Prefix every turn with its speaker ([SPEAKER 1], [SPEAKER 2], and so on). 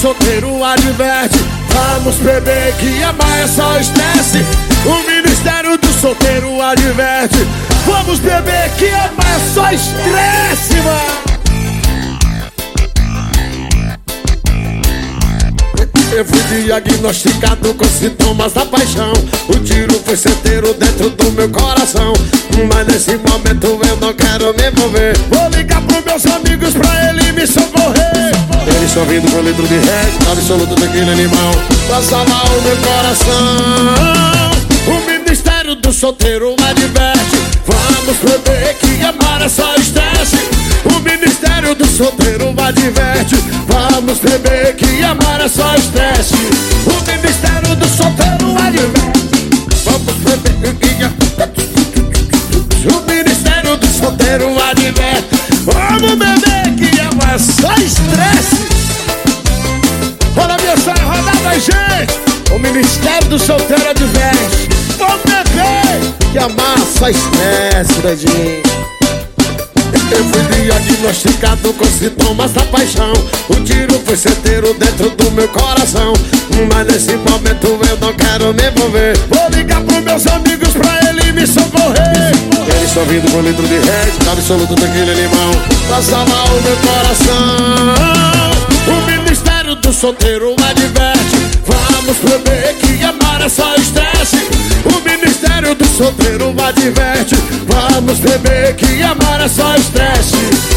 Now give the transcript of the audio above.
[SPEAKER 1] solteiro adverte. Vamos beber que amar é só estresse O Ministério do Solteiro adverte. Vamos beber que amar é só estresse, mano. Eu fui diagnosticado com sintomas da paixão. O tiro foi certeiro dentro do meu coração. Mas nesse momento eu não quero me envolver. Vou ligar Vindo com litro de red, absoluto daquele animal. Pra salvar o meu coração. O Ministério do Solteiro adverte Vamos beber que amar é só estresse. O Ministério do Solteiro adverte Vamos beber que amar é só estresse gente. O Ministério do Solteiro adverte Vamos beber. Que amar é só estresse, dadinho eu fui diagnosticado com sintomas da paixão. O tiro foi certeiro dentro do meu coração. Mas nesse momento eu não quero me envolver Vou ligar pros meus amigos pra ele me socorrer. Eles estão vindo com litro de red, absoluto daquele limão. Pra salvar o meu coração. O Ministério do Solteiro adverte Vamos beber que amar é só estresse. O Ministério do Solteiro adverte Vamos beber que amar é só estresse